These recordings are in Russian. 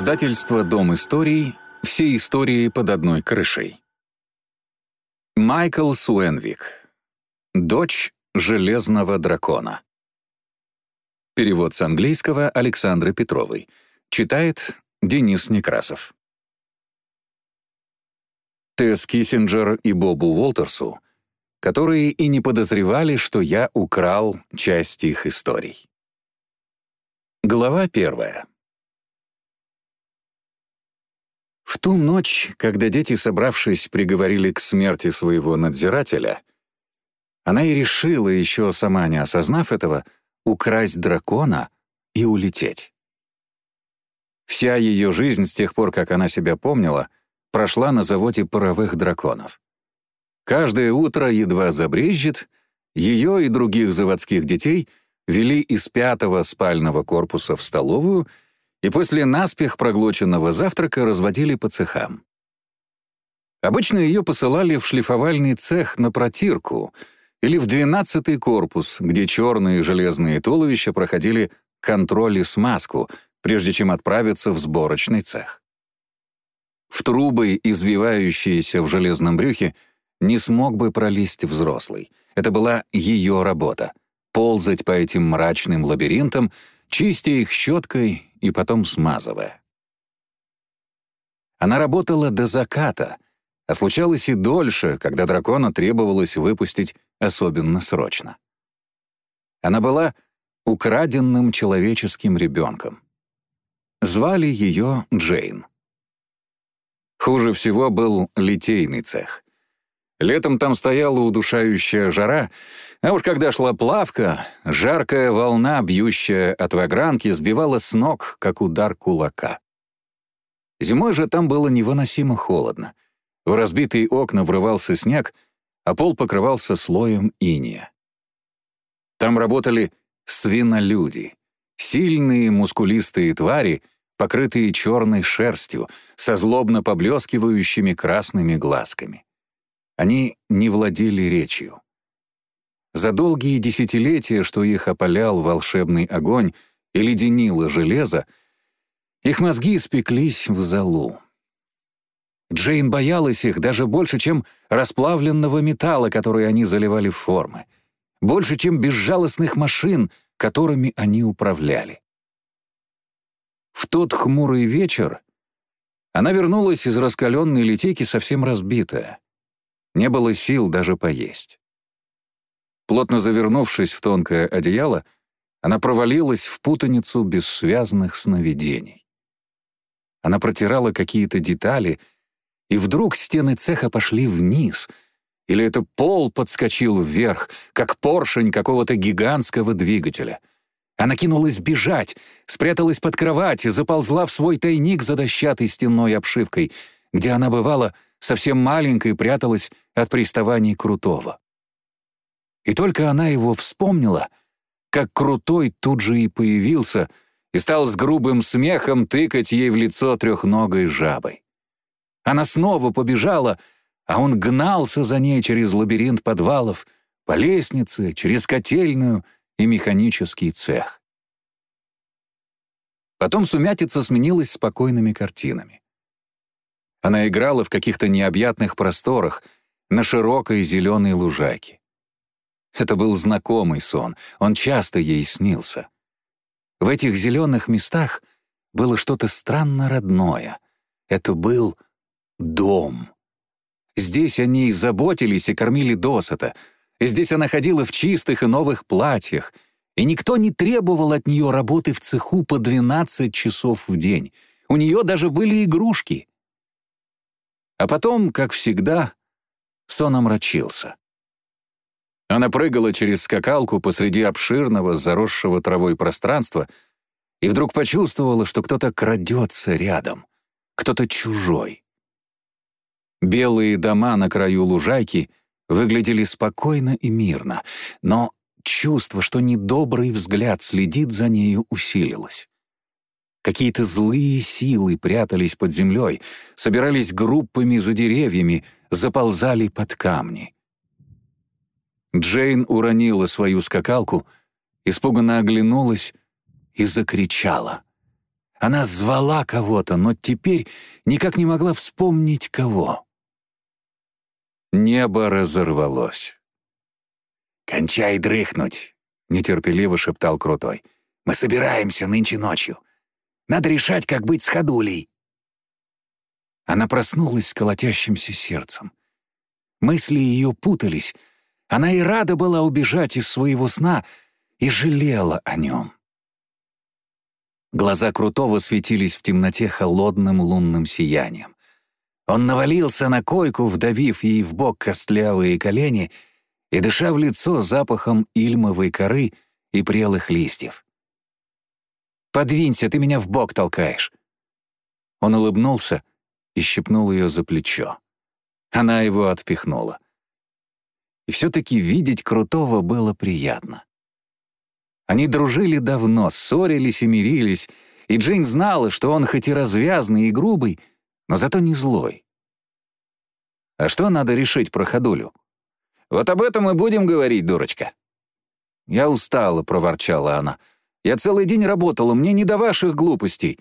Издательство «Дом историй». Все истории под одной крышей. Майкл Суэнвик. Дочь Железного дракона. Перевод с английского Александры Петровой. Читает Денис Некрасов. Тесс Киссинджер и Бобу Уолтерсу, которые и не подозревали, что я украл часть их историй. Глава первая. В ту ночь, когда дети, собравшись, приговорили к смерти своего надзирателя, она и решила, еще сама не осознав этого, украсть дракона и улететь. Вся ее жизнь с тех пор, как она себя помнила, прошла на заводе паровых драконов. Каждое утро едва забрежет, ее и других заводских детей вели из пятого спального корпуса в столовую — и после наспех проглоченного завтрака разводили по цехам. Обычно ее посылали в шлифовальный цех на протирку или в двенадцатый корпус, где черные железные туловища проходили контроль и смазку, прежде чем отправиться в сборочный цех. В трубы, извивающиеся в железном брюхе, не смог бы пролезть взрослый. Это была ее работа — ползать по этим мрачным лабиринтам, чистя их щеткой и потом смазывая. Она работала до заката, а случалось и дольше, когда дракона требовалось выпустить особенно срочно. Она была украденным человеческим ребенком. Звали ее Джейн. Хуже всего был литейный цех. Летом там стояла удушающая жара, а уж когда шла плавка, жаркая волна, бьющая от вагранки, сбивала с ног, как удар кулака. Зимой же там было невыносимо холодно. В разбитые окна врывался снег, а пол покрывался слоем иния. Там работали свинолюди, сильные мускулистые твари, покрытые черной шерстью, со злобно поблескивающими красными глазками. Они не владели речью. За долгие десятилетия, что их опалял волшебный огонь и леденило железо, их мозги спеклись в залу. Джейн боялась их даже больше, чем расплавленного металла, который они заливали в формы, больше, чем безжалостных машин, которыми они управляли. В тот хмурый вечер она вернулась из раскаленной литейки совсем разбитая. Не было сил даже поесть. Плотно завернувшись в тонкое одеяло, она провалилась в путаницу бессвязных сновидений. Она протирала какие-то детали, и вдруг стены цеха пошли вниз, или это пол подскочил вверх, как поршень какого-то гигантского двигателя. Она кинулась бежать, спряталась под кровать и заползла в свой тайник за дощатой стенной обшивкой, где она, бывала, совсем маленькой пряталась от приставаний Крутого. И только она его вспомнила, как крутой тут же и появился и стал с грубым смехом тыкать ей в лицо трехногой жабой. Она снова побежала, а он гнался за ней через лабиринт подвалов, по лестнице, через котельную и механический цех. Потом сумятица сменилась спокойными картинами. Она играла в каких-то необъятных просторах на широкой зеленой лужайке. Это был знакомый сон, он часто ей снился. В этих зеленых местах было что-то странно родное. Это был дом. Здесь о ней заботились и кормили досыта. Здесь она ходила в чистых и новых платьях, и никто не требовал от нее работы в цеху по 12 часов в день. У нее даже были игрушки. А потом, как всегда, сон омрачился. Она прыгала через скакалку посреди обширного, заросшего травой пространства и вдруг почувствовала, что кто-то крадется рядом, кто-то чужой. Белые дома на краю лужайки выглядели спокойно и мирно, но чувство, что недобрый взгляд следит за нею, усилилось. Какие-то злые силы прятались под землей, собирались группами за деревьями, заползали под камни. Джейн уронила свою скакалку, испуганно оглянулась и закричала. Она звала кого-то, но теперь никак не могла вспомнить кого. Небо разорвалось. «Кончай дрыхнуть», — нетерпеливо шептал Крутой. «Мы собираемся нынче ночью. Надо решать, как быть с ходулей». Она проснулась с колотящимся сердцем. Мысли ее путались. Она и рада была убежать из своего сна и жалела о нем. Глаза Крутого светились в темноте холодным лунным сиянием. Он навалился на койку, вдавив ей в бок костлявые колени и дыша в лицо запахом ильмовой коры и прелых листьев. «Подвинься, ты меня в бок толкаешь!» Он улыбнулся и щипнул ее за плечо. Она его отпихнула. И все-таки видеть Крутого было приятно. Они дружили давно, ссорились и мирились, и Джейн знала, что он хоть и развязный и грубый, но зато не злой. А что надо решить про ходулю? Вот об этом и будем говорить, дурочка. Я устала, проворчала она. Я целый день работала, мне не до ваших глупостей.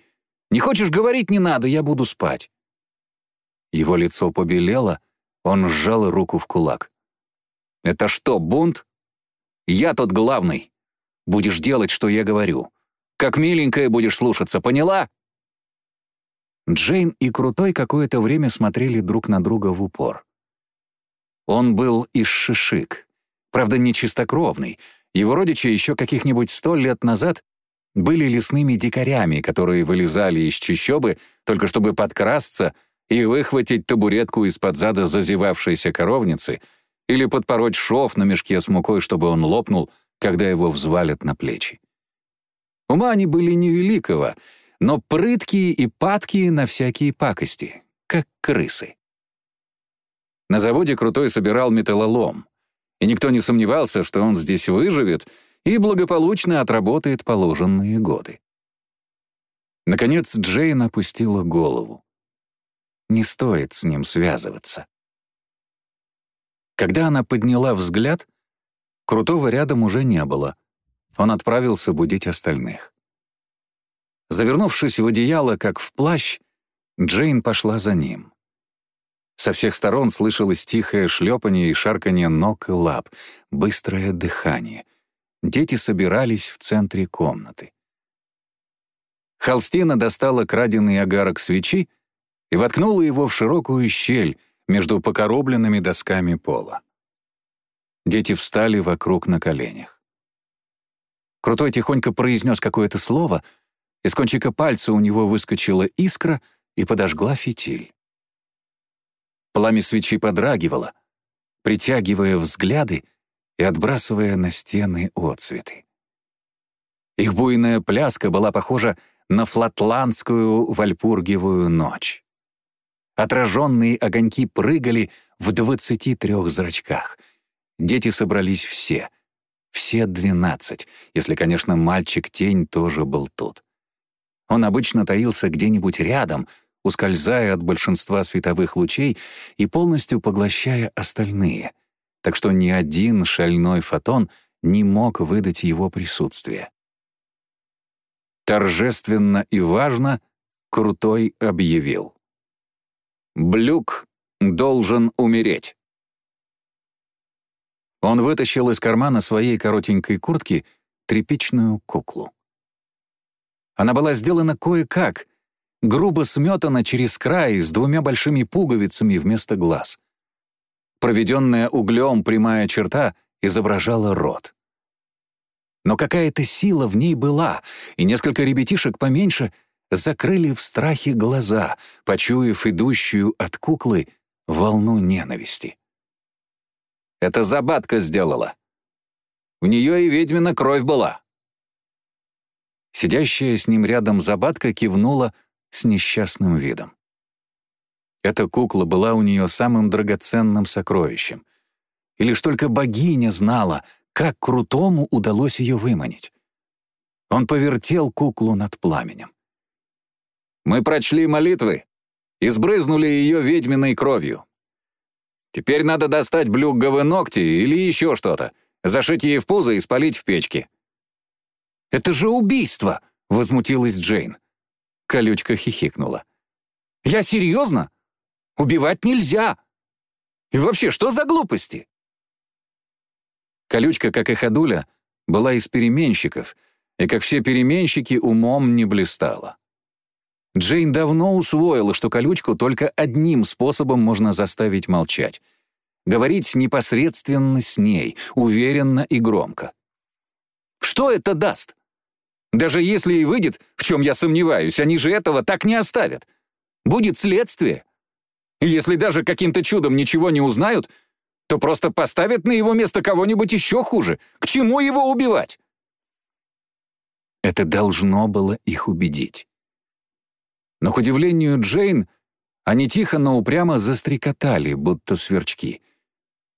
Не хочешь говорить, не надо, я буду спать. Его лицо побелело, он сжал руку в кулак. «Это что, бунт? Я тут главный. Будешь делать, что я говорю. Как миленькая будешь слушаться, поняла?» Джейн и Крутой какое-то время смотрели друг на друга в упор. Он был из Шишик, правда, не чистокровный. Его родичи еще каких-нибудь сто лет назад были лесными дикарями, которые вылезали из чащобы, только чтобы подкрасться и выхватить табуретку из-под зада зазевавшейся коровницы или подпороть шов на мешке с мукой, чтобы он лопнул когда его взвалят на плечи. Ума они были невеликого, но прыткие и падкие на всякие пакости, как крысы. На заводе Крутой собирал металлолом, и никто не сомневался, что он здесь выживет и благополучно отработает положенные годы. Наконец Джейн опустила голову. Не стоит с ним связываться. Когда она подняла взгляд — Крутого рядом уже не было. Он отправился будить остальных. Завернувшись в одеяло, как в плащ, Джейн пошла за ним. Со всех сторон слышалось тихое шлепание и шарканье ног и лап, быстрое дыхание. Дети собирались в центре комнаты. Холстина достала краденый огарок свечи и воткнула его в широкую щель между покоробленными досками пола. Дети встали вокруг на коленях. Крутой тихонько произнес какое-то слово, из кончика пальца у него выскочила искра и подожгла фитиль. Пламя свечи подрагивало, притягивая взгляды и отбрасывая на стены отцветы. Их буйная пляска была похожа на флатландскую вальпургиевую ночь. Отраженные огоньки прыгали в двадцати трех зрачках — Дети собрались все. Все двенадцать, если, конечно, мальчик-тень тоже был тут. Он обычно таился где-нибудь рядом, ускользая от большинства световых лучей и полностью поглощая остальные, так что ни один шальной фотон не мог выдать его присутствие. Торжественно и важно Крутой объявил. «Блюк должен умереть». Он вытащил из кармана своей коротенькой куртки тряпичную куклу. Она была сделана кое-как, грубо сметана через край с двумя большими пуговицами вместо глаз. Проведенная углем прямая черта изображала рот. Но какая-то сила в ней была, и несколько ребятишек поменьше закрыли в страхе глаза, почуяв идущую от куклы волну ненависти. Это Забатка сделала. У нее и ведьмина кровь была». Сидящая с ним рядом Забатка кивнула с несчастным видом. Эта кукла была у нее самым драгоценным сокровищем. И лишь только богиня знала, как крутому удалось ее выманить. Он повертел куклу над пламенем. «Мы прочли молитвы и сбрызнули ее ведьминой кровью. Теперь надо достать блюгговые ногти или еще что-то, зашить ей в пузо и спалить в печке». «Это же убийство!» — возмутилась Джейн. Колючка хихикнула. «Я серьезно? Убивать нельзя! И вообще, что за глупости?» Колючка, как и Ходуля, была из переменщиков, и, как все переменщики, умом не блистала. Джейн давно усвоила, что колючку только одним способом можно заставить молчать. Говорить непосредственно с ней, уверенно и громко. Что это даст? Даже если и выйдет, в чем я сомневаюсь, они же этого так не оставят. Будет следствие. И если даже каким-то чудом ничего не узнают, то просто поставят на его место кого-нибудь еще хуже. К чему его убивать? Это должно было их убедить. Но, к удивлению Джейн, они тихо, но упрямо застрекотали, будто сверчки.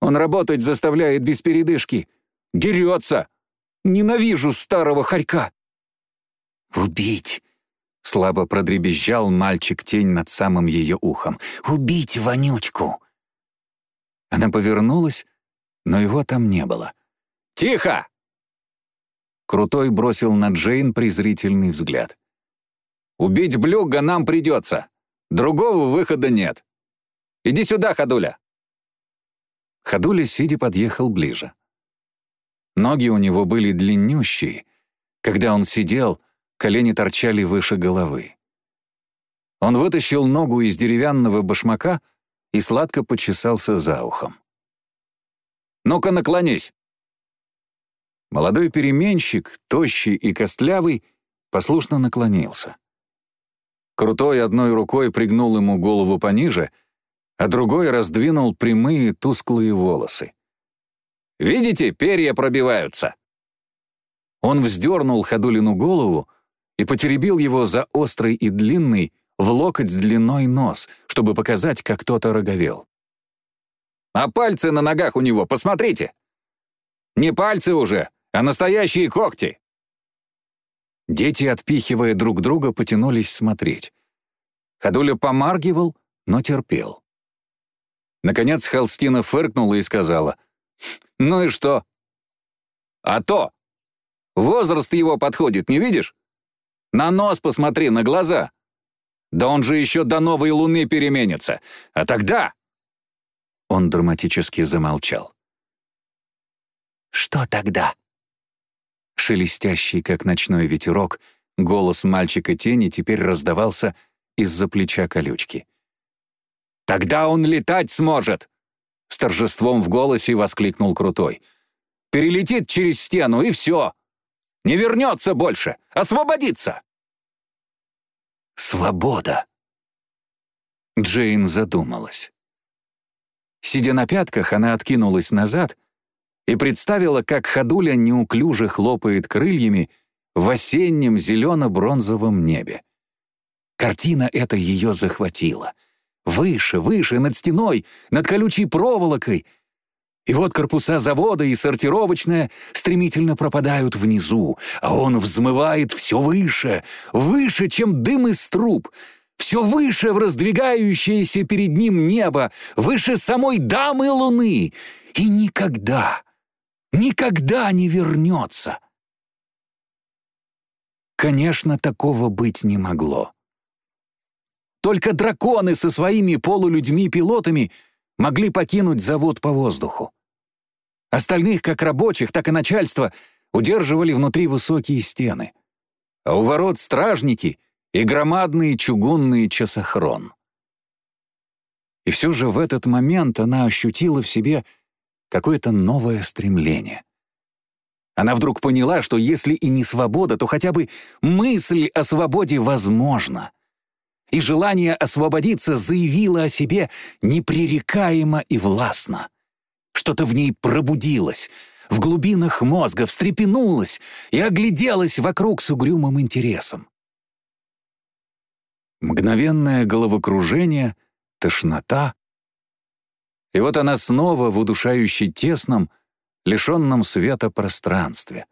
Он работать заставляет без передышки. Дерется. Ненавижу старого хорька. «Убить!» — слабо продребезжал мальчик-тень над самым ее ухом. «Убить вонючку!» Она повернулась, но его там не было. «Тихо!» Крутой бросил на Джейн презрительный взгляд. Убить Блюга нам придется. Другого выхода нет. Иди сюда, Ходуля!» Ходуля, сидя, подъехал ближе. Ноги у него были длиннющие. Когда он сидел, колени торчали выше головы. Он вытащил ногу из деревянного башмака и сладко почесался за ухом. «Ну-ка, наклонись!» Молодой переменщик, тощий и костлявый, послушно наклонился. Крутой одной рукой пригнул ему голову пониже, а другой раздвинул прямые тусклые волосы. «Видите, перья пробиваются!» Он вздернул Ходулину голову и потеребил его за острый и длинный, в локоть с длиной нос, чтобы показать, как кто-то роговел. «А пальцы на ногах у него, посмотрите! Не пальцы уже, а настоящие когти!» Дети, отпихивая друг друга, потянулись смотреть. Ходуля помаргивал, но терпел. Наконец Холстина фыркнула и сказала, «Ну и что?» «А то! Возраст его подходит, не видишь? На нос посмотри, на глаза. Да он же еще до новой луны переменится. А тогда...» Он драматически замолчал. «Что тогда?» Шелестящий, как ночной ветерок, голос мальчика-тени теперь раздавался из-за плеча колючки. «Тогда он летать сможет!» С торжеством в голосе воскликнул Крутой. «Перелетит через стену, и все! Не вернется больше! Освободится!» «Свобода!» Джейн задумалась. Сидя на пятках, она откинулась назад и представила, как ходуля неуклюже хлопает крыльями в осеннем зелено-бронзовом небе. Картина эта ее захватила. Выше, выше, над стеной, над колючей проволокой. И вот корпуса завода и сортировочная стремительно пропадают внизу, а он взмывает все выше, выше, чем дым из труб, все выше в раздвигающееся перед ним небо, выше самой дамы луны. И никогда, никогда не вернется. Конечно, такого быть не могло. Только драконы со своими полулюдьми-пилотами могли покинуть завод по воздуху. Остальных, как рабочих, так и начальство, удерживали внутри высокие стены. А у ворот стражники и громадный чугунный часохрон. И все же в этот момент она ощутила в себе какое-то новое стремление. Она вдруг поняла, что если и не свобода, то хотя бы мысль о свободе возможна. И желание освободиться заявило о себе непререкаемо и властно. Что-то в ней пробудилось, в глубинах мозга встрепенулось и огляделось вокруг с угрюмым интересом. Мгновенное головокружение, тошнота, и вот она снова в удушающе тесном, лишенном света пространстве.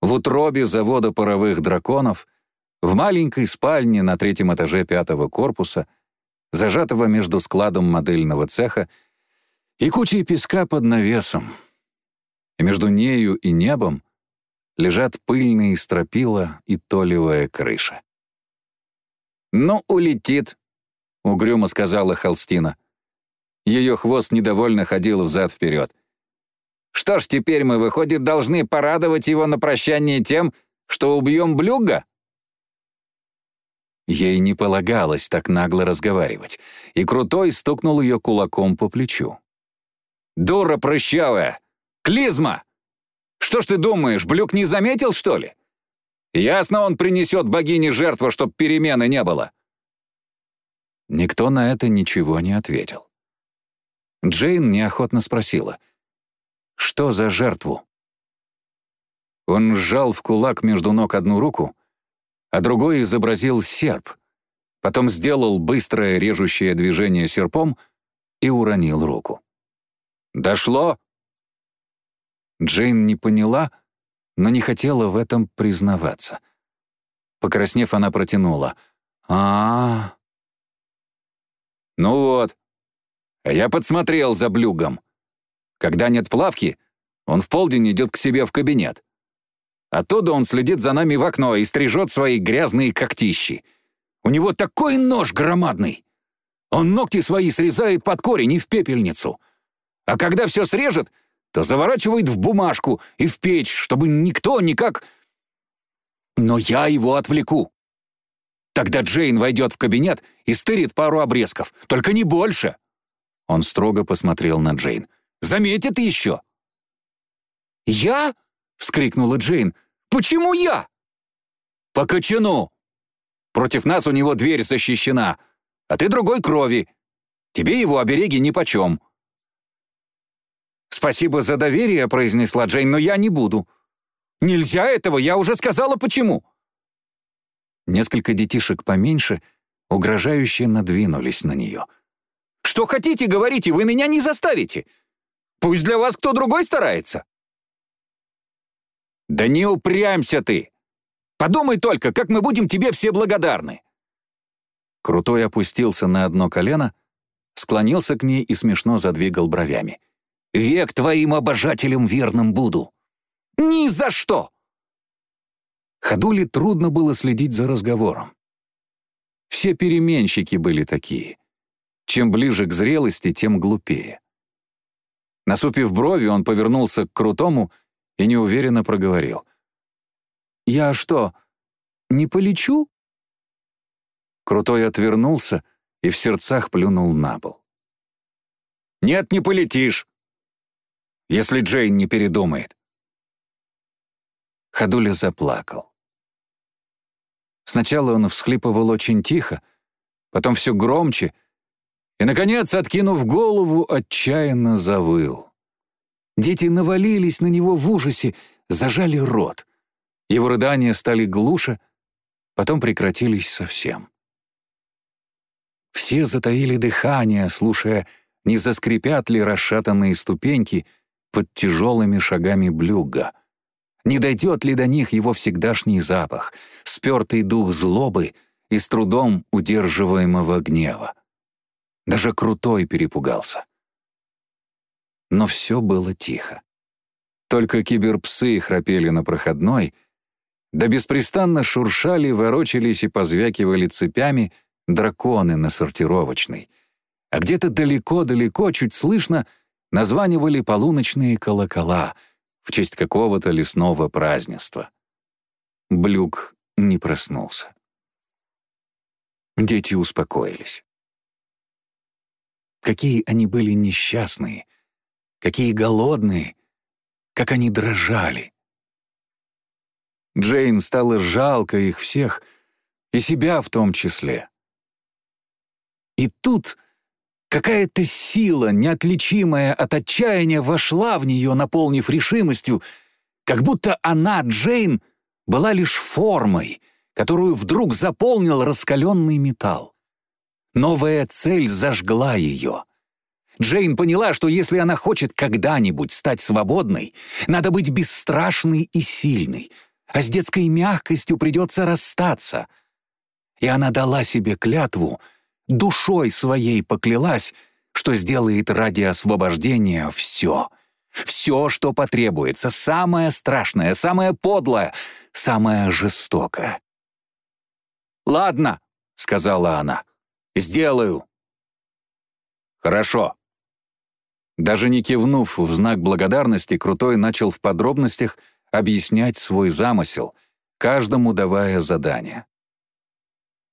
В утробе завода паровых драконов, в маленькой спальне на третьем этаже пятого корпуса, зажатого между складом модельного цеха и кучей песка под навесом. И между нею и небом лежат пыльные стропила и толевая крыша. «Ну, улетит», — угрюмо сказала Холстина. Ее хвост недовольно ходил взад-вперед. «Что ж, теперь мы, выходит, должны порадовать его на прощание тем, что убьем Блюга?» Ей не полагалось так нагло разговаривать, и Крутой стукнул ее кулаком по плечу. «Дура прыщавая! Клизма! Что ж ты думаешь, Блюк не заметил, что ли? Ясно, он принесет богине жертву, чтоб перемены не было». Никто на это ничего не ответил. Джейн неохотно спросила, «Что за жертву?» Он сжал в кулак между ног одну руку, а другой изобразил серп, потом сделал быстрое режущее движение серпом и уронил руку. «Дошло?» Джейн не поняла, но не хотела в этом признаваться. Покраснев, она протянула. а, -а. «Ну вот, а я подсмотрел за блюгом. Когда нет плавки, он в полдень идет к себе в кабинет. Оттуда он следит за нами в окно и стрижет свои грязные когтищи. У него такой нож громадный. Он ногти свои срезает под корень и в пепельницу. А когда все срежет, то заворачивает в бумажку и в печь, чтобы никто никак... Но я его отвлеку. Тогда Джейн войдет в кабинет и стырит пару обрезков, только не больше. Он строго посмотрел на Джейн. «Заметит еще!» «Я?» — вскрикнула Джейн. Почему я?» «По кочану. Против нас у него дверь защищена, а ты другой крови. Тебе его обереги нипочем». «Спасибо за доверие», — произнесла Джейн, «но я не буду. Нельзя этого, я уже сказала, почему». Несколько детишек поменьше угрожающе надвинулись на нее. «Что хотите, говорите, вы меня не заставите. Пусть для вас кто другой старается». «Да не упрямься ты! Подумай только, как мы будем тебе все благодарны!» Крутой опустился на одно колено, склонился к ней и смешно задвигал бровями. «Век твоим обожателем верным буду!» «Ни за что!» Ходули трудно было следить за разговором. Все переменщики были такие. Чем ближе к зрелости, тем глупее. Насупив брови, он повернулся к Крутому — и неуверенно проговорил. «Я что, не полечу?» Крутой отвернулся и в сердцах плюнул на пол. «Нет, не полетишь, если Джейн не передумает». Ходуля заплакал. Сначала он всхлипывал очень тихо, потом все громче, и, наконец, откинув голову, отчаянно завыл. Дети навалились на него в ужасе, зажали рот. Его рыдания стали глуше, потом прекратились совсем. Все затаили дыхание, слушая, не заскрипят ли расшатанные ступеньки под тяжелыми шагами блюга. Не дойдет ли до них его всегдашний запах, спертый дух злобы и с трудом удерживаемого гнева. Даже крутой перепугался но все было тихо. Только киберпсы храпели на проходной, да беспрестанно шуршали, ворочались и позвякивали цепями драконы на сортировочной. А где-то далеко-далеко, чуть слышно, названивали полуночные колокола в честь какого-то лесного празднества. Блюк не проснулся. Дети успокоились. Какие они были несчастные, какие голодные, как они дрожали. Джейн стало жалко их всех, и себя в том числе. И тут какая-то сила, неотличимая от отчаяния, вошла в нее, наполнив решимостью, как будто она, Джейн, была лишь формой, которую вдруг заполнил раскаленный металл. Новая цель зажгла ее — Джейн поняла, что если она хочет когда-нибудь стать свободной, надо быть бесстрашной и сильной, а с детской мягкостью придется расстаться. И она дала себе клятву, душой своей поклялась, что сделает ради освобождения все. Все, что потребуется, самое страшное, самое подлое, самое жестокое. «Ладно», — сказала она. «Сделаю». «Хорошо». Даже не кивнув в знак благодарности, Крутой начал в подробностях объяснять свой замысел, каждому давая задание.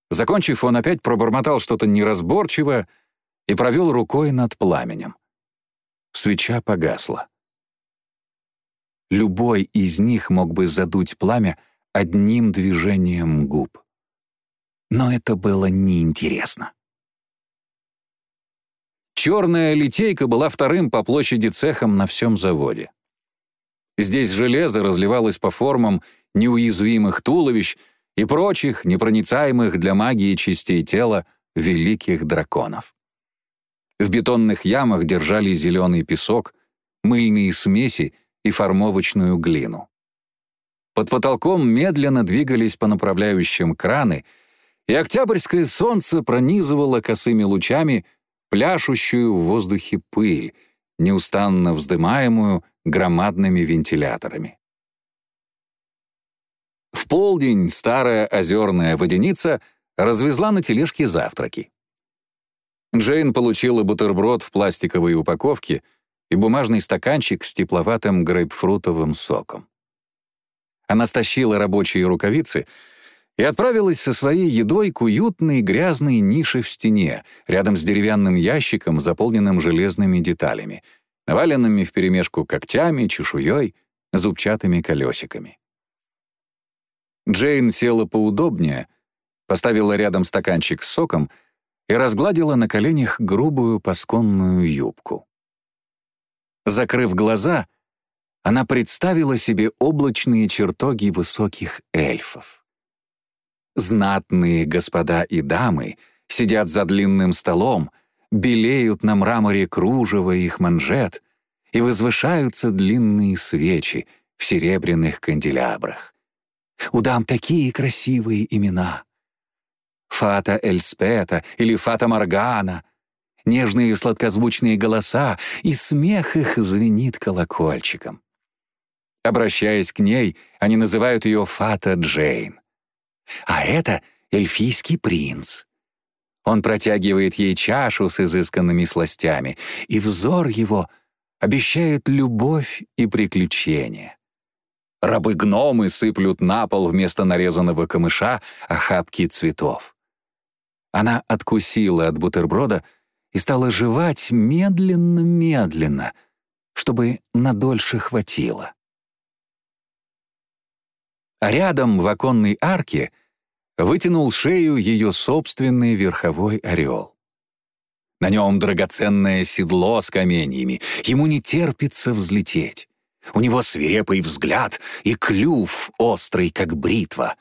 Закончив, он опять пробормотал что-то неразборчивое и провел рукой над пламенем. Свеча погасла. Любой из них мог бы задуть пламя одним движением губ. Но это было неинтересно. Черная литейка была вторым по площади цехом на всем заводе. Здесь железо разливалось по формам неуязвимых туловищ и прочих, непроницаемых для магии частей тела великих драконов. В бетонных ямах держали зеленый песок, мыльные смеси и формовочную глину. Под потолком медленно двигались по направляющим краны, и октябрьское солнце пронизывало косыми лучами пляшущую в воздухе пыль, неустанно вздымаемую громадными вентиляторами. В полдень старая озерная водяница развезла на тележке завтраки. Джейн получила бутерброд в пластиковой упаковке и бумажный стаканчик с тепловатым грейпфрутовым соком. Она стащила рабочие рукавицы и отправилась со своей едой к уютной грязной нише в стене, рядом с деревянным ящиком, заполненным железными деталями, наваленными вперемешку когтями, чешуей, зубчатыми колесиками. Джейн села поудобнее, поставила рядом стаканчик с соком и разгладила на коленях грубую пасконную юбку. Закрыв глаза — она представила себе облачные чертоги высоких эльфов. Знатные господа и дамы сидят за длинным столом, белеют на мраморе кружево их манжет, и возвышаются длинные свечи в серебряных канделябрах. У дам такие красивые имена. Фата Эльспета или Фата Моргана, нежные сладкозвучные голоса, и смех их звенит колокольчиком. Обращаясь к ней, они называют ее Фата Джейн. А это эльфийский принц. Он протягивает ей чашу с изысканными сластями, и взор его обещает любовь и приключения. Рабы-гномы сыплют на пол вместо нарезанного камыша охапки цветов. Она откусила от бутерброда и стала жевать медленно-медленно, чтобы надольше хватило а рядом в оконной арке вытянул шею ее собственный верховой орел. На нем драгоценное седло с каменьями, ему не терпится взлететь. У него свирепый взгляд и клюв острый, как бритва.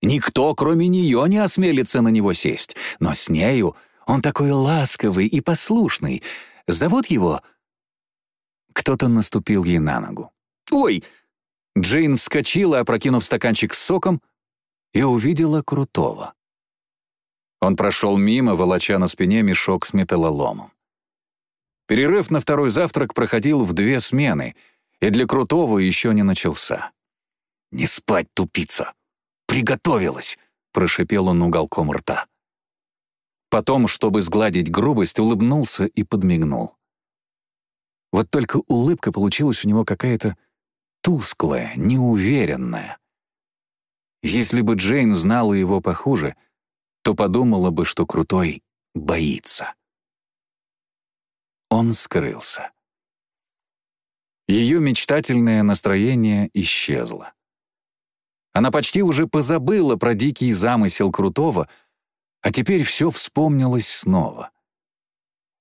Никто, кроме нее, не осмелится на него сесть, но с нею он такой ласковый и послушный. Зовут его... Кто-то наступил ей на ногу. «Ой!» Джейн вскочила, опрокинув стаканчик с соком, и увидела Крутого. Он прошел мимо, волоча на спине мешок с металлоломом. Перерыв на второй завтрак проходил в две смены, и для Крутого еще не начался. «Не спать, тупица! Приготовилась!» — прошипел он уголком рта. Потом, чтобы сгладить грубость, улыбнулся и подмигнул. Вот только улыбка получилась у него какая-то тусклая, неуверенная. Если бы Джейн знала его похуже, то подумала бы, что Крутой боится. Он скрылся. Ее мечтательное настроение исчезло. Она почти уже позабыла про дикий замысел Крутого, а теперь все вспомнилось снова.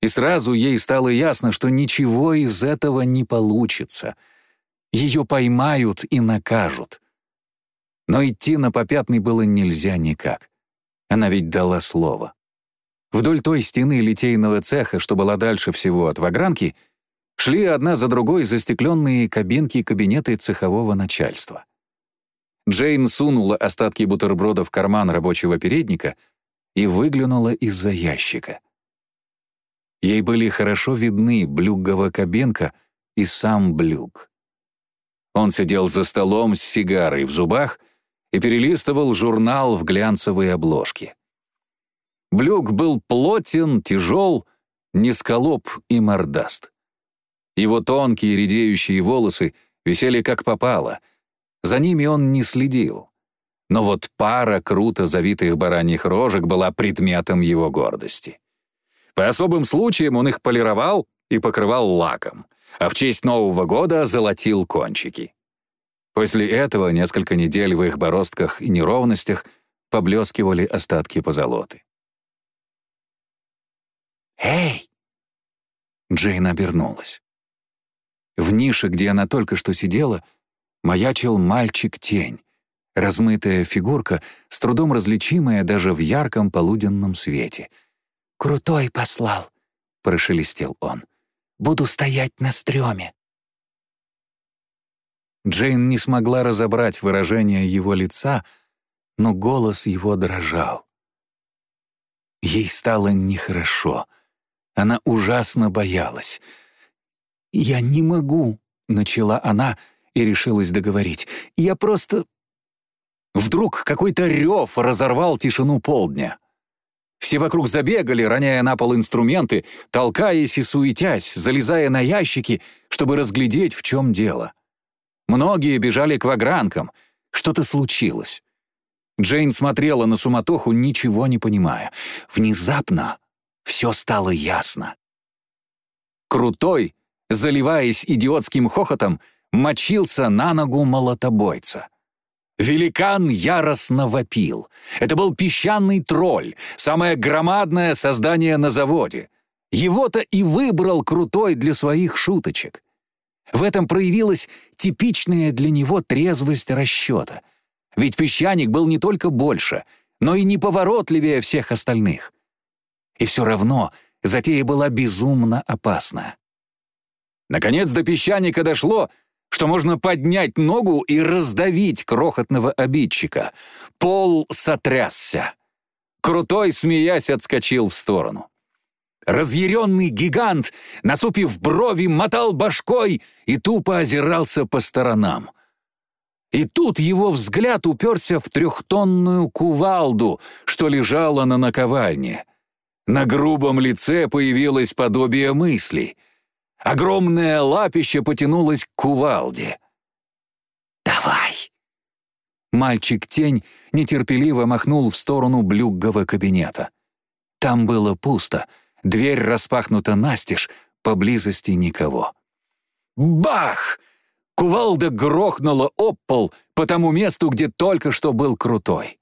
И сразу ей стало ясно, что ничего из этого не получится — ее поймают и накажут. Но идти на попятный было нельзя никак. Она ведь дала слово. Вдоль той стены литейного цеха, что была дальше всего от вагранки, шли одна за другой застекленные кабинки кабинеты цехового начальства. Джейн сунула остатки бутерброда в карман рабочего передника и выглянула из-за ящика. Ей были хорошо видны Блюгова кабинка и сам Блюг. Он сидел за столом с сигарой в зубах и перелистывал журнал в глянцевой обложке. Блюк был плотен, тяжел, низколоб и мордаст. Его тонкие редеющие волосы висели как попало. За ними он не следил. Но вот пара круто завитых бараньих рожек была предметом его гордости. По особым случаям он их полировал и покрывал лаком, а в честь Нового года золотил кончики. После этого несколько недель в их бороздках и неровностях поблескивали остатки позолоты. «Эй!» Джейн обернулась. В нише, где она только что сидела, маячил мальчик-тень, размытая фигурка, с трудом различимая даже в ярком полуденном свете. «Крутой послал», — прошелестел он. «Буду стоять на стреме». Джейн не смогла разобрать выражение его лица, но голос его дрожал. Ей стало нехорошо. Она ужасно боялась. «Я не могу», — начала она и решилась договорить. «Я просто...» Вдруг какой-то рев разорвал тишину полдня. Все вокруг забегали, роняя на пол инструменты, толкаясь и суетясь, залезая на ящики, чтобы разглядеть, в чем дело. Многие бежали к вагранкам. Что-то случилось. Джейн смотрела на суматоху, ничего не понимая. Внезапно все стало ясно. Крутой, заливаясь идиотским хохотом, мочился на ногу молотобойца. Великан яростно вопил. Это был песчаный тролль, самое громадное создание на заводе. Его-то и выбрал Крутой для своих шуточек. В этом проявилась типичная для него трезвость расчета. Ведь песчаник был не только больше, но и неповоротливее всех остальных. И все равно затея была безумно опасна. Наконец до песчаника дошло, что можно поднять ногу и раздавить крохотного обидчика. Пол сотрясся. Крутой, смеясь, отскочил в сторону. Разъяренный гигант, насупив брови, мотал башкой и тупо озирался по сторонам. И тут его взгляд уперся в трехтонную кувалду, что лежала на наковальне. На грубом лице появилось подобие мысли. Огромное лапище потянулось к кувалде. «Давай!» Мальчик-тень нетерпеливо махнул в сторону блюггого кабинета. Там было пусто — Дверь распахнута настежь, поблизости никого. Бах! Кувалда грохнула об пол по тому месту, где только что был крутой.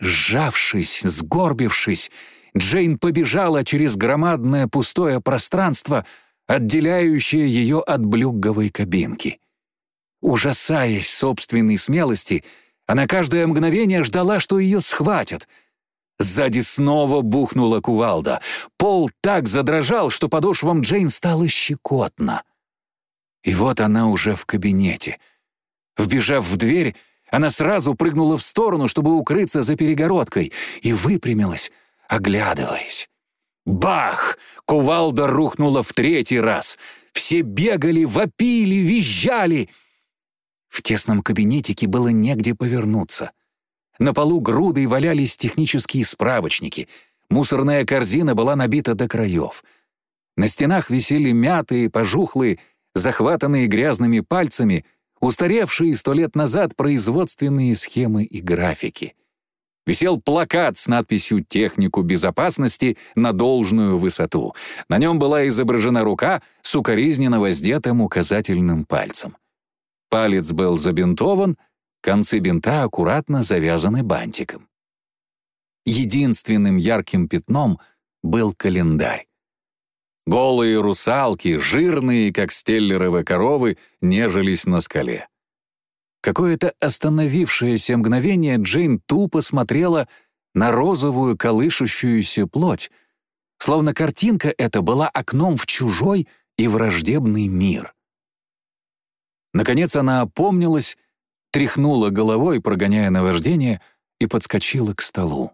Сжавшись, сгорбившись, Джейн побежала через громадное пустое пространство, отделяющее ее от блюгговой кабинки. Ужасаясь собственной смелости, она каждое мгновение ждала, что ее схватят — Сзади снова бухнула кувалда. Пол так задрожал, что подошвам Джейн стало щекотно. И вот она уже в кабинете. Вбежав в дверь, она сразу прыгнула в сторону, чтобы укрыться за перегородкой, и выпрямилась, оглядываясь. Бах! Кувалда рухнула в третий раз. Все бегали, вопили, визжали. В тесном кабинетике было негде повернуться. На полу грудой валялись технические справочники. Мусорная корзина была набита до краев. На стенах висели мятые, пожухлые, захватанные грязными пальцами, устаревшие сто лет назад производственные схемы и графики. Висел плакат с надписью «Технику безопасности на должную высоту». На нем была изображена рука с укоризненно воздетым указательным пальцем. Палец был забинтован, Концы бинта аккуратно завязаны бантиком. Единственным ярким пятном был календарь. Голые русалки, жирные, как стеллеровые коровы, нежились на скале. Какое-то остановившееся мгновение Джейн тупо смотрела на розовую колышущуюся плоть, словно картинка эта была окном в чужой и враждебный мир. Наконец она опомнилась тряхнула головой, прогоняя наваждение, и подскочила к столу.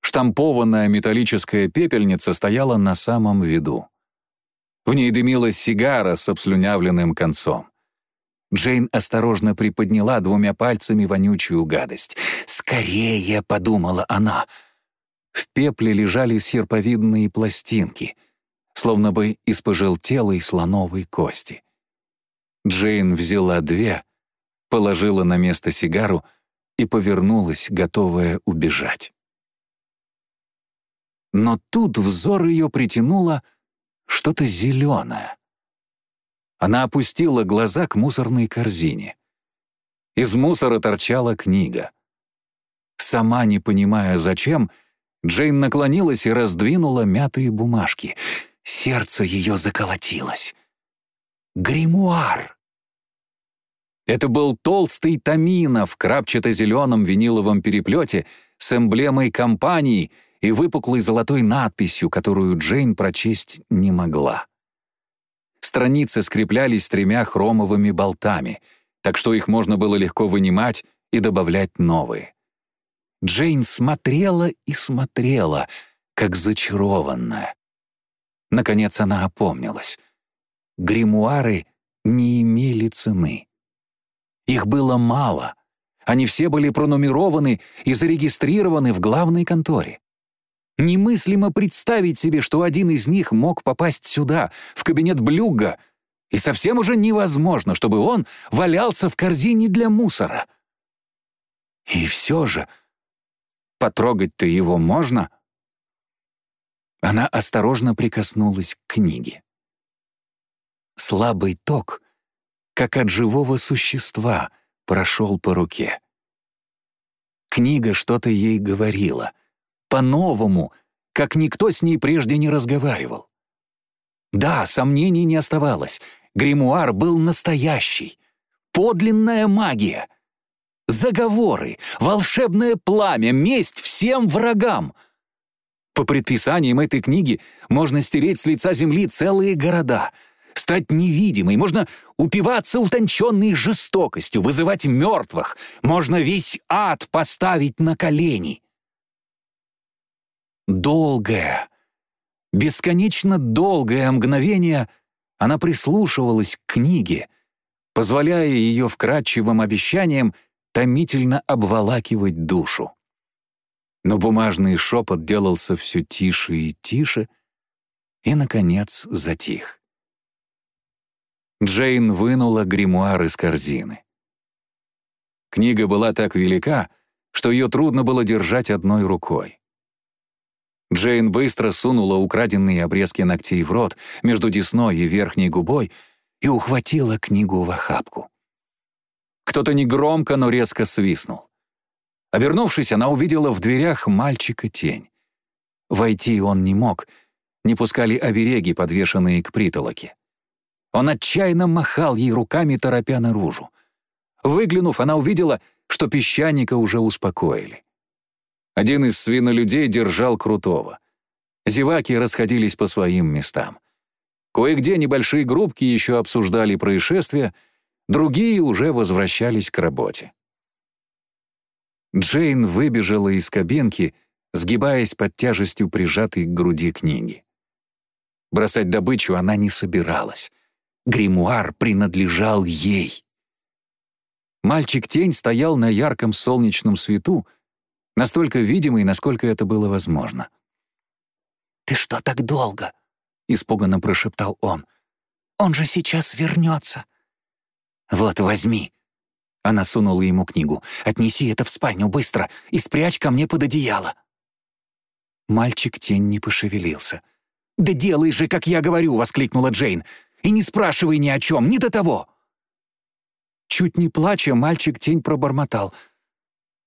Штампованная металлическая пепельница стояла на самом виду. В ней дымилась сигара с обслюнявленным концом. Джейн осторожно приподняла двумя пальцами вонючую гадость. «Скорее!» — подумала она. В пепле лежали серповидные пластинки, словно бы из пожелтелой слоновой кости. Джейн взяла две, положила на место сигару и повернулась, готовая убежать. Но тут взор ее притянуло что-то зеленое. Она опустила глаза к мусорной корзине. Из мусора торчала книга. Сама не понимая зачем, Джейн наклонилась и раздвинула мятые бумажки. Сердце ее заколотилось. Гримуар! Это был толстый тамина в крапчато-зеленом виниловом переплете с эмблемой компании и выпуклой золотой надписью, которую Джейн прочесть не могла. Страницы скреплялись тремя хромовыми болтами, так что их можно было легко вынимать и добавлять новые. Джейн смотрела и смотрела, как зачарованная. Наконец она опомнилась. Гримуары не имели цены. Их было мало. Они все были пронумерованы и зарегистрированы в главной конторе. Немыслимо представить себе, что один из них мог попасть сюда, в кабинет Блюга, и совсем уже невозможно, чтобы он валялся в корзине для мусора. И все же Потрогать-то его можно?» Она осторожно прикоснулась к книге. Слабый ток, как от живого существа, прошел по руке. Книга что-то ей говорила, по-новому, как никто с ней прежде не разговаривал. Да, сомнений не оставалось, гримуар был настоящий, подлинная магия — Заговоры, волшебное пламя, месть всем врагам. По предписаниям этой книги можно стереть с лица земли целые города, стать невидимой, можно упиваться утонченной жестокостью, вызывать мертвых, можно весь ад поставить на колени. Долгое, бесконечно долгое мгновение она прислушивалась к книге, позволяя ее вкрадчивым обещаниям томительно обволакивать душу. Но бумажный шепот делался все тише и тише, и, наконец, затих. Джейн вынула гримуар из корзины. Книга была так велика, что ее трудно было держать одной рукой. Джейн быстро сунула украденные обрезки ногтей в рот между десной и верхней губой и ухватила книгу в охапку. Кто-то негромко, но резко свистнул. Обернувшись, она увидела в дверях мальчика тень. Войти он не мог, не пускали обереги, подвешенные к притолоке. Он отчаянно махал ей руками, торопя наружу. Выглянув, она увидела, что песчаника уже успокоили. Один из свинолюдей держал Крутого. Зеваки расходились по своим местам. Кое-где небольшие группки еще обсуждали происшествие — Другие уже возвращались к работе. Джейн выбежала из кабинки, сгибаясь под тяжестью прижатой к груди книги. Бросать добычу она не собиралась. Гримуар принадлежал ей. Мальчик-тень стоял на ярком солнечном свету, настолько видимый, насколько это было возможно. «Ты что так долго?» — испуганно прошептал он. «Он же сейчас вернется. «Вот, возьми». Она сунула ему книгу. «Отнеси это в спальню быстро и спрячь ко мне под одеяло». Мальчик-тень не пошевелился. «Да делай же, как я говорю!» — воскликнула Джейн. «И не спрашивай ни о чем, не до того!» Чуть не плача, мальчик-тень пробормотал.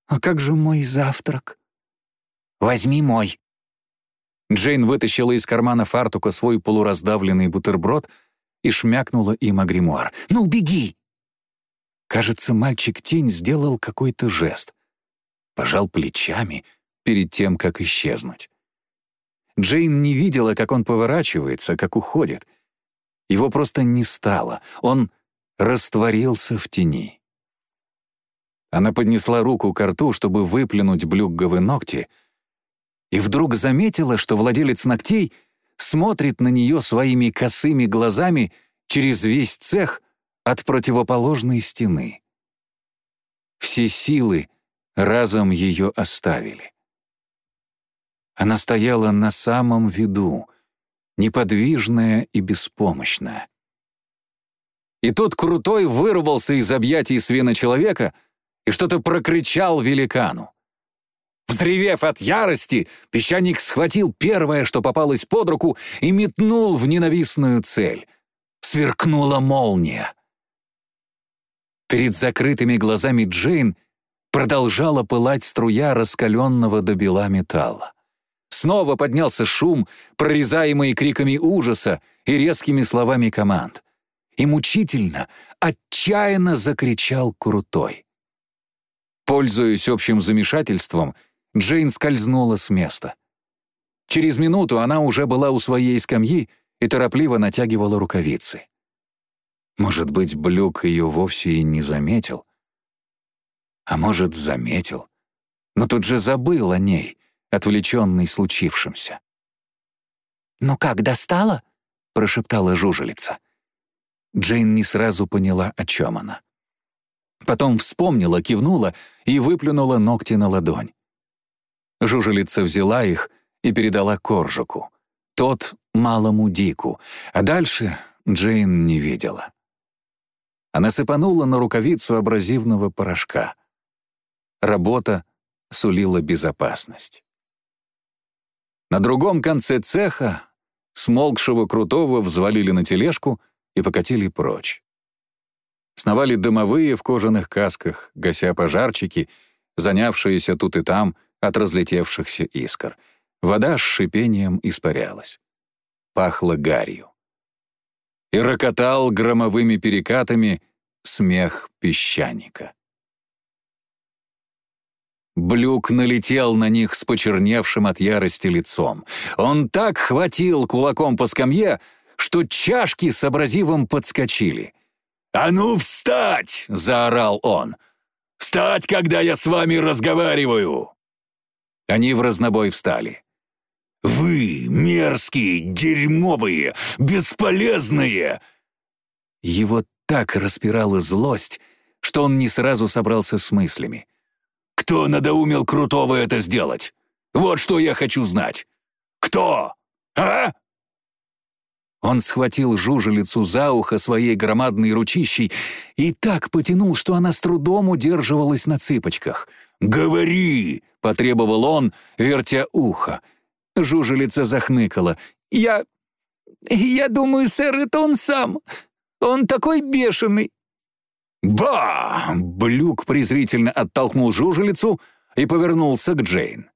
«А как же мой завтрак?» «Возьми мой». Джейн вытащила из кармана фартука свой полураздавленный бутерброд и шмякнула им о гримуар. «Ну, беги!» Кажется, мальчик-тень сделал какой-то жест. Пожал плечами перед тем, как исчезнуть. Джейн не видела, как он поворачивается, как уходит. Его просто не стало, он растворился в тени. Она поднесла руку к рту, чтобы выплюнуть блюгговые ногти, и вдруг заметила, что владелец ногтей смотрит на нее своими косыми глазами через весь цех от противоположной стены. Все силы разом ее оставили. Она стояла на самом виду, неподвижная и беспомощная. И тут Крутой вырвался из объятий свина человека и что-то прокричал великану. Взревев от ярости, песчаник схватил первое, что попалось под руку, и метнул в ненавистную цель. Сверкнула молния. Перед закрытыми глазами Джейн продолжала пылать струя раскаленного до бела металла. Снова поднялся шум, прорезаемый криками ужаса и резкими словами команд. И мучительно, отчаянно закричал Крутой. Пользуясь общим замешательством, Джейн скользнула с места. Через минуту она уже была у своей скамьи и торопливо натягивала рукавицы. Может быть, Блюк ее вовсе и не заметил? А может, заметил, но тут же забыл о ней, отвлеченный случившимся. «Ну как, достала?» — прошептала жужелица. Джейн не сразу поняла, о чем она. Потом вспомнила, кивнула и выплюнула ногти на ладонь. Жужелица взяла их и передала Коржику. Тот — малому Дику, а дальше Джейн не видела. Она сыпанула на рукавицу абразивного порошка. Работа сулила безопасность. На другом конце цеха смолкшего Крутого взвалили на тележку и покатили прочь. Сновали дымовые в кожаных касках, гася пожарчики, занявшиеся тут и там — от разлетевшихся искр. Вода с шипением испарялась. Пахло гарью. И рокотал громовыми перекатами смех песчаника. Блюк налетел на них с почерневшим от ярости лицом. Он так хватил кулаком по скамье, что чашки с абразивом подскочили. «А ну, встать!» — заорал он. «Встать, когда я с вами разговариваю!» Они в разнобой встали. «Вы мерзкие, дерьмовые, бесполезные!» Его так распирала злость, что он не сразу собрался с мыслями. «Кто надоумил Крутого это сделать? Вот что я хочу знать! Кто? А?» Он схватил жужелицу за ухо своей громадной ручищей и так потянул, что она с трудом удерживалась на цыпочках. «Говори!» — потребовал он, вертя ухо. Жужелица захныкала. «Я... я думаю, сэр, это он сам. Он такой бешеный». «Ба!» — Блюк презрительно оттолкнул жужелицу и повернулся к Джейн.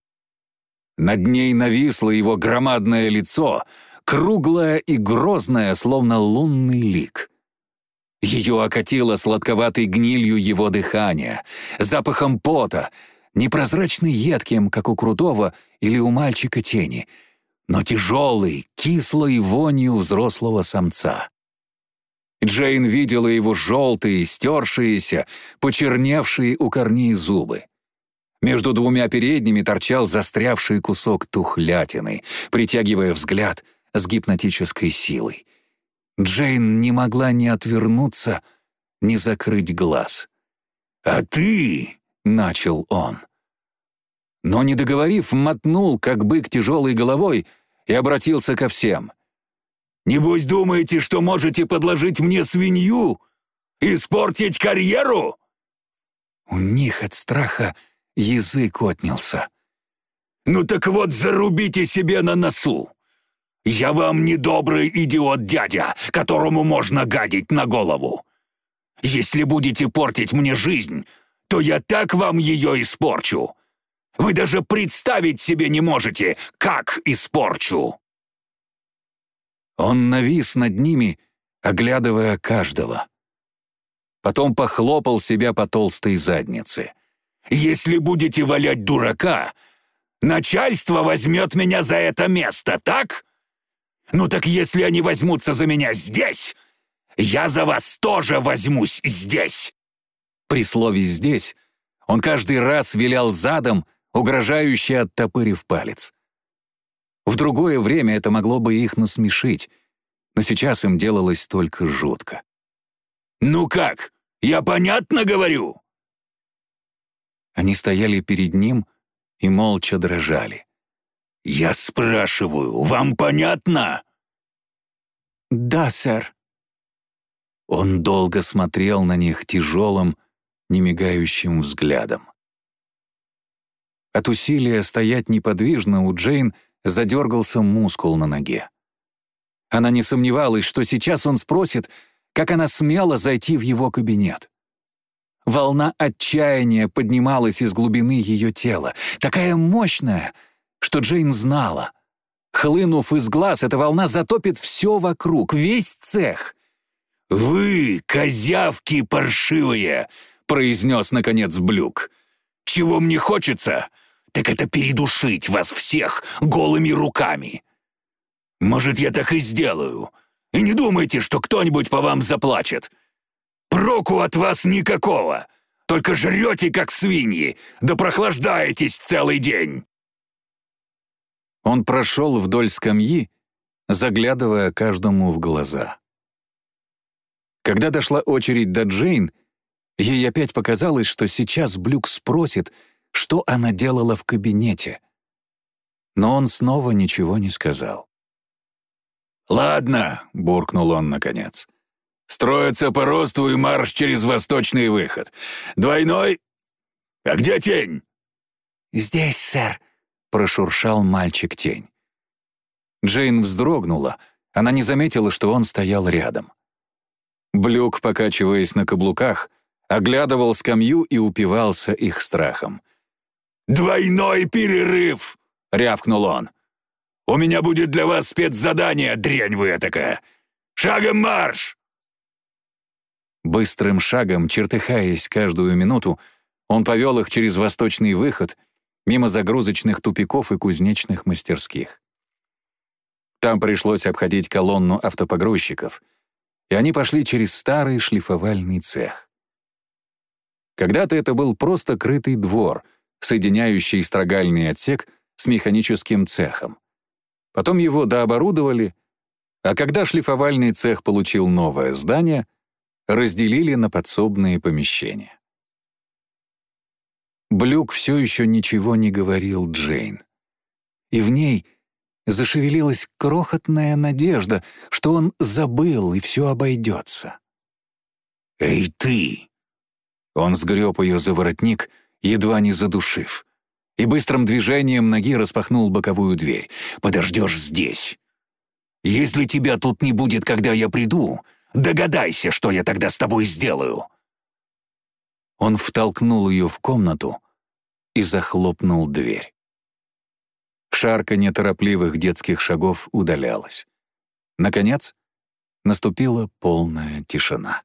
Над ней нависло его громадное лицо, круглое и грозное, словно лунный лик. Ее окатило сладковатой гнилью его дыхания, запахом пота, непрозрачный едким, как у Крутого или у мальчика тени, но тяжелый, кислой вонью взрослого самца. Джейн видела его желтые, стершиеся, почерневшие у корней зубы. Между двумя передними торчал застрявший кусок тухлятины, притягивая взгляд с гипнотической силой. Джейн не могла ни отвернуться, ни закрыть глаз. «А ты...» — начал он. Но, не договорив, мотнул, как бык тяжелой головой, и обратился ко всем. «Небось думаете, что можете подложить мне свинью? Испортить карьеру?» У них от страха язык отнялся. «Ну так вот, зарубите себе на носу! Я вам не добрый идиот-дядя, которому можно гадить на голову! Если будете портить мне жизнь, то я так вам ее испорчу! Вы даже представить себе не можете, как испорчу!» Он навис над ними, оглядывая каждого. Потом похлопал себя по толстой заднице. «Если будете валять дурака, начальство возьмет меня за это место, так? Ну так если они возьмутся за меня здесь, я за вас тоже возьмусь здесь!» При слове «здесь» он каждый раз вилял задом, угрожающе оттопырив палец. В другое время это могло бы их насмешить, но сейчас им делалось только жутко. «Ну как, я понятно говорю?» Они стояли перед ним и молча дрожали. «Я спрашиваю, вам понятно?» «Да, сэр». Он долго смотрел на них тяжелым, немигающим взглядом. От усилия стоять неподвижно у Джейн задергался мускул на ноге. Она не сомневалась, что сейчас он спросит, как она смела зайти в его кабинет. Волна отчаяния поднималась из глубины ее тела, такая мощная, что Джейн знала. Хлынув из глаз, эта волна затопит все вокруг, весь цех. «Вы, козявки паршивые!» — произнес, наконец, Блюк. «Чего мне хочется, так это передушить вас всех голыми руками. Может, я так и сделаю. И не думайте, что кто-нибудь по вам заплачет. Проку от вас никакого. Только жрете, как свиньи, да прохлаждаетесь целый день». Он прошел вдоль скамьи, заглядывая каждому в глаза. Когда дошла очередь до Джейн, ей опять показалось, что сейчас Блюк спросит, что она делала в кабинете. Но он снова ничего не сказал. «Ладно», — буркнул он наконец. «Строится по росту и марш через восточный выход. Двойной? А где тень?» «Здесь, сэр», — прошуршал мальчик-тень. Джейн вздрогнула. Она не заметила, что он стоял рядом. Блюк, покачиваясь на каблуках, оглядывал скамью и упивался их страхом. «Двойной перерыв!» — рявкнул он. «У меня будет для вас спецзадание, дрянь вы такая! Шагом марш!» Быстрым шагом, чертыхаясь каждую минуту, он повел их через восточный выход, мимо загрузочных тупиков и кузнечных мастерских. Там пришлось обходить колонну автопогрузчиков, и они пошли через старый шлифовальный цех. Когда-то это был просто крытый двор, соединяющий строгальный отсек с механическим цехом. Потом его дооборудовали, а когда шлифовальный цех получил новое здание, разделили на подсобные помещения. Блюк все еще ничего не говорил Джейн. И в ней зашевелилась крохотная надежда, что он забыл и все обойдется. «Эй, ты!» Он сгреб ее за воротник, едва не задушив, и быстрым движением ноги распахнул боковую дверь. «Подождешь здесь. Если тебя тут не будет, когда я приду, догадайся, что я тогда с тобой сделаю». Он втолкнул ее в комнату и захлопнул дверь. Шарка неторопливых детских шагов удалялась. Наконец, наступила полная тишина.